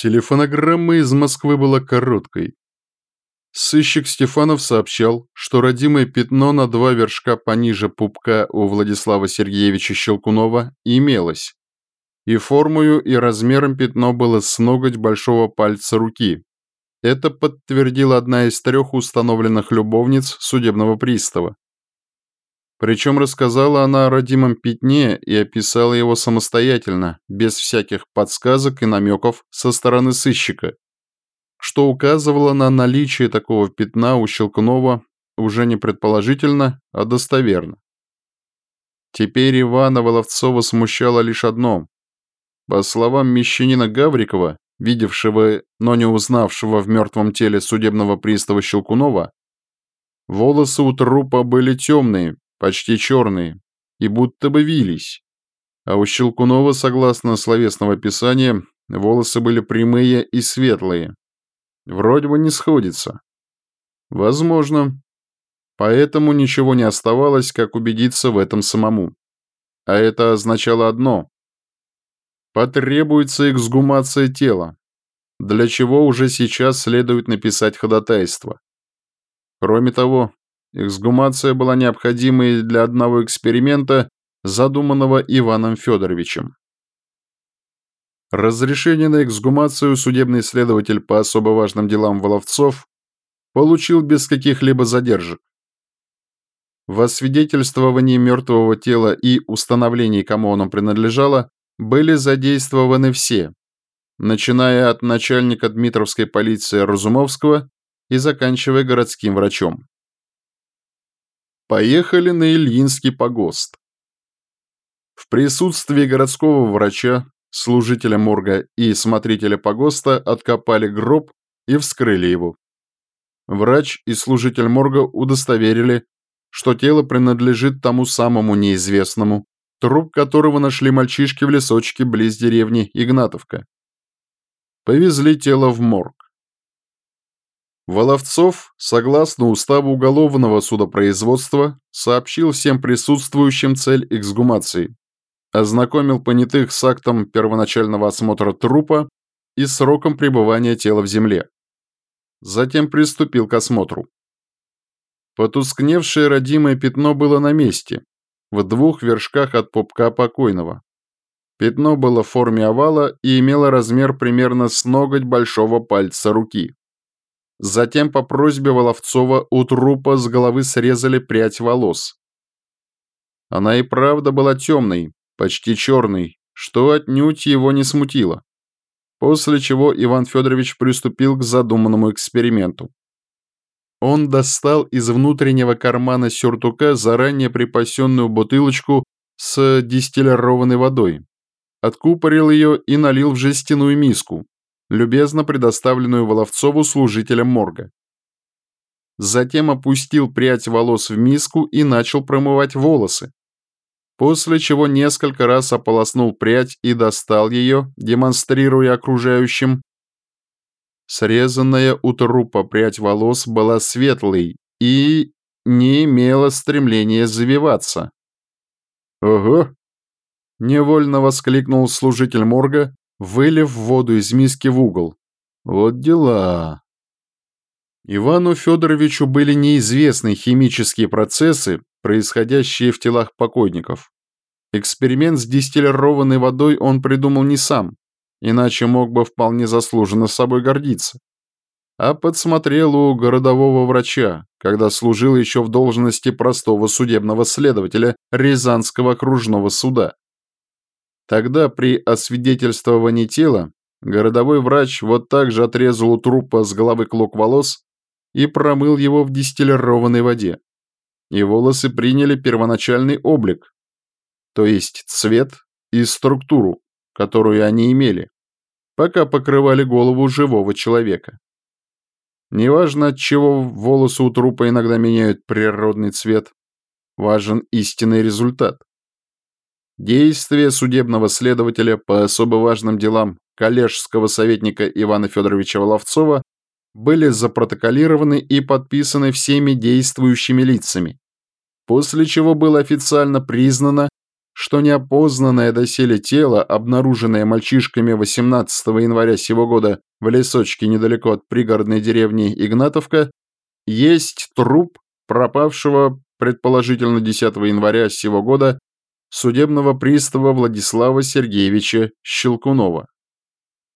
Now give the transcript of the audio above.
Телефонограмма из Москвы была короткой. Сыщик Стефанов сообщал, что родимое пятно на два вершка пониже пупка у Владислава Сергеевича Щелкунова имелось. И формою, и размером пятно было с ноготь большого пальца руки. Это подтвердила одна из трех установленных любовниц судебного пристава. Причем рассказала она о родимом пятне и описала его самостоятельно, без всяких подсказок и намеков со стороны сыщика, что указывало на наличие такого пятна у Щелкунова уже не предположительно, а достоверно. Теперь Ивана Воловцова смущало лишь одно. По словам мещанина Гаврикова, видевшего, но не узнавшего в мертвом теле судебного пристава Щелкунова, волосы у трупа были темные, почти черные, и будто бы вились. А у Щелкунова, согласно словесного писания, волосы были прямые и светлые. Вроде бы не сходится. Возможно. Поэтому ничего не оставалось, как убедиться в этом самому. А это означало одно. Потребуется эксгумация тела, для чего уже сейчас следует написать ходатайство. Кроме того, Эксгумация была необходимой для одного эксперимента, задуманного Иваном Федоровичем. Разрешение на эксгумацию судебный следователь по особо важным делам Воловцов получил без каких-либо задержек. В освидетельствовании мертвого тела и установлении, кому оно принадлежало, были задействованы все, начиная от начальника Дмитровской полиции Разумовского и заканчивая городским врачом. Поехали на Ильинский погост. В присутствии городского врача, служителя морга и смотрителя погоста откопали гроб и вскрыли его. Врач и служитель морга удостоверили, что тело принадлежит тому самому неизвестному, труп которого нашли мальчишки в лесочке близ деревни Игнатовка. Повезли тело в морг. Воловцов, согласно уставу уголовного судопроизводства, сообщил всем присутствующим цель эксгумации, ознакомил понятых с актом первоначального осмотра трупа и сроком пребывания тела в земле. Затем приступил к осмотру. Потускневшее родимое пятно было на месте, в двух вершках от пупка покойного. Пятно было в форме овала и имело размер примерно с ноготь большого пальца руки. Затем по просьбе Воловцова у трупа с головы срезали прядь волос. Она и правда была темной, почти черной, что отнюдь его не смутило. После чего Иван Федорович приступил к задуманному эксперименту. Он достал из внутреннего кармана сюртука заранее припасенную бутылочку с дистиллированной водой, откупорил ее и налил в жестяную миску, любезно предоставленную Воловцову служителем морга. Затем опустил прядь волос в миску и начал промывать волосы, после чего несколько раз ополоснул прядь и достал ее, демонстрируя окружающим. Срезанная у трупа прядь волос была светлой и не имела стремления завиваться. «Ого!» — невольно воскликнул служитель морга, вылив воду из миски в угол. Вот дела. Ивану Федоровичу были неизвестны химические процессы, происходящие в телах покойников. Эксперимент с дистиллированной водой он придумал не сам, иначе мог бы вполне заслуженно собой гордиться. А подсмотрел у городового врача, когда служил еще в должности простого судебного следователя Рязанского окружного суда. Тогда при освидетельствовании тела городовой врач вот так же отрезал у трупа с головы клок волос и промыл его в дистиллированной воде. И волосы приняли первоначальный облик, то есть цвет и структуру, которую они имели, пока покрывали голову живого человека. Неважно, от чего волосы у трупа иногда меняют природный цвет, важен истинный результат. Действия судебного следователя по особо важным делам коллежского советника Ивана Федоровича Воловцова были запротоколированы и подписаны всеми действующими лицами, после чего было официально признано, что неопознанное доселе тело, обнаруженное мальчишками 18 января сего года в лесочке недалеко от пригородной деревни Игнатовка, есть труп пропавшего, предположительно 10 января сего года, судебного пристава Владислава Сергеевича Щелкунова.